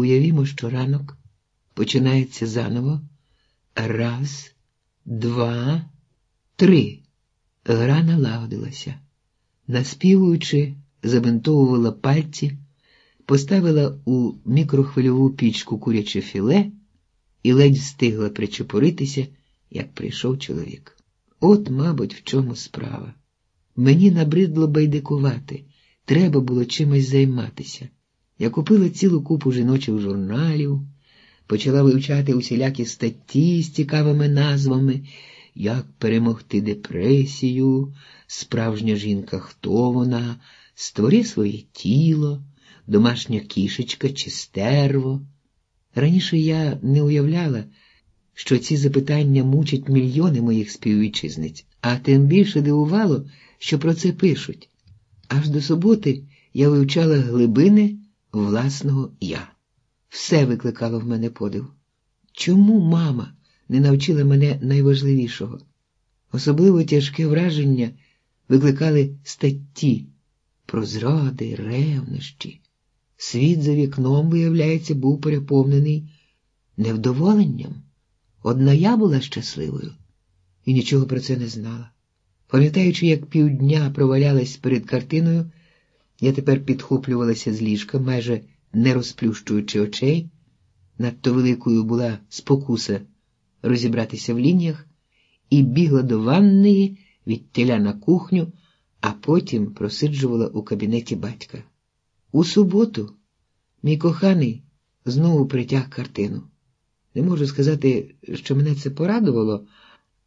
Уявімо, що ранок починається заново. Раз, два, три. Гра налагодилася. Наспівуючи, забинтовувала пальці, поставила у мікрохвильову пічку куряче філе і ледь встигла причепуритися, як прийшов чоловік. От, мабуть, в чому справа. Мені набридло байдикувати, треба було чимось займатися. Я купила цілу купу жіночих журналів, почала вивчати усілякі статті з цікавими назвами, як перемогти депресію, справжня жінка, хто вона, створи своє тіло, домашня кішечка чи стерво. Раніше я не уявляла, що ці запитання мучать мільйони моїх співвітчизниць, а тим більше дивувало, що про це пишуть. Аж до суботи я вивчала глибини власного я. Все викликало в мене подив. Чому мама не навчила мене найважливішого? Особливо тяжке враження викликали статті про зради, ревнощі. Світ за вікном, виявляється, був переповнений невдоволенням. Одна я була щасливою і нічого про це не знала. Пам'ятаючи, як півдня провалялась перед картиною, я тепер підхоплювалася з ліжка, майже не розплющуючи очей. Надто великою була спокуса розібратися в лініях, і бігла до ванної від теля на кухню, а потім просиджувала у кабінеті батька. У суботу мій коханий знову притяг картину. Не можу сказати, що мене це порадувало,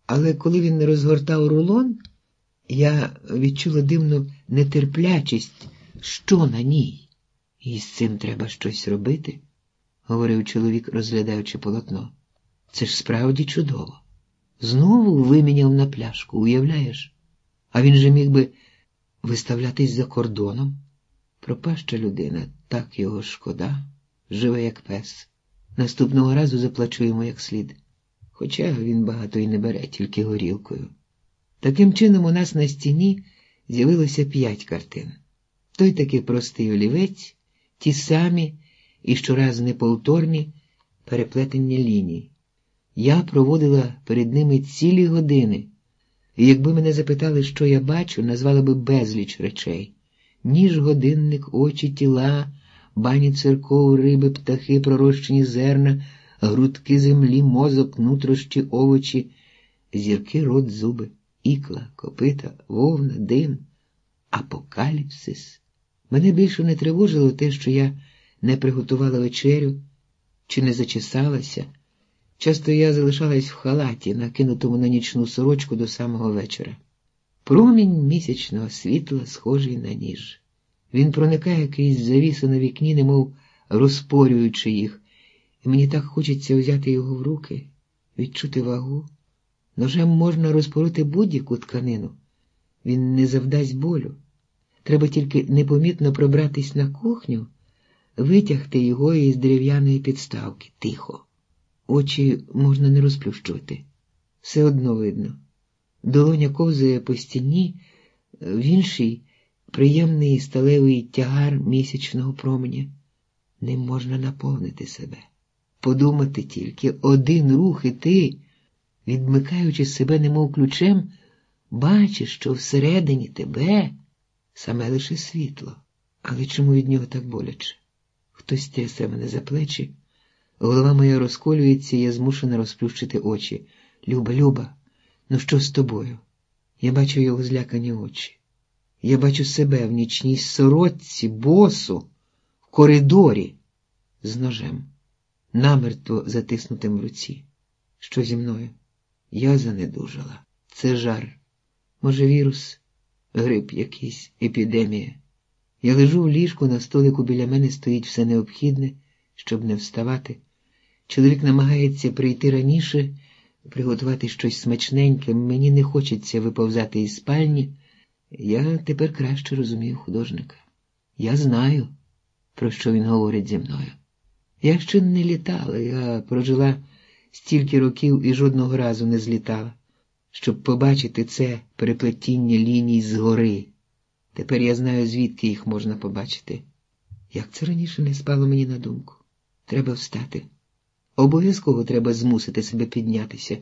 але коли він розгортав рулон, я відчула дивну нетерплячість, що на ній. І з цим треба щось робити, говорив чоловік, розглядаючи полотно. Це ж справді чудово. Знову виміняв на пляшку, уявляєш? А він же міг би виставлятись за кордоном. Пропаща людина, так його шкода, живе як пес. Наступного разу заплачу йому як слід. Хоча він багато і не бере, тільки горілкою. Таким чином, у нас на стіні з'явилося п'ять картин. Той такий простий олівець, ті самі і щораз неповторні переплетення ліній. Я проводила перед ними цілі години, і якби мене запитали, що я бачу, назвала би безліч речей ніж годинник, очі, тіла, бані церков, риби, птахи, пророщені зерна, грудки землі, мозок, нутрощі, овочі, зірки, рот, зуби, ікла, копита, вовна, дим, апокаліпсис. Мене більше не тривожило те, що я не приготувала вечерю чи не зачесалася. Часто я залишалась в халаті, накинутому на нічну сорочку до самого вечора. Промінь місячного світла, схожий на ніж. Він проникає крізь завісу на вікні, немов розпорюючи їх, і мені так хочеться взяти його в руки, відчути вагу. Ножем можна розпорити будь-яку тканину, він не завдасть болю. Треба тільки непомітно пробратись на кухню, витягти його із дерев'яної підставки тихо. Очі можна не розплющувати. Все одно видно. Долоня ковзає по стіні, в іншій приємний сталевий тягар місячного променя. Ним можна наповнити себе. Подумати тільки один рух і ти, відмикаючи себе, немов ключем, бачиш, що всередині тебе саме лише світло. Але чому від нього так боляче? Хтось трясе мене за плечі, голова моя розколюється, і я змушена розплющити очі. Люба, Люба, ну що з тобою? Я бачу його злякані очі. Я бачу себе в нічній сорочці, босу, в коридорі з ножем, намертво затиснутим в руці. Що зі мною? Я занедужала. Це жар. Може, вірус, грип якийсь, епідемія. Я лежу в ліжку, на столику біля мене стоїть все необхідне, щоб не вставати. Чоловік намагається прийти раніше, приготувати щось смачненьке. Мені не хочеться виповзати із спальні. Я тепер краще розумію художника. Я знаю, про що він говорить зі мною. Я ще не літала, я прожила стільки років і жодного разу не злітала, щоб побачити це переплетіння ліній згори. Тепер я знаю, звідки їх можна побачити. Як це раніше не спало мені на думку. Треба встати. Обов'язково треба змусити себе піднятися.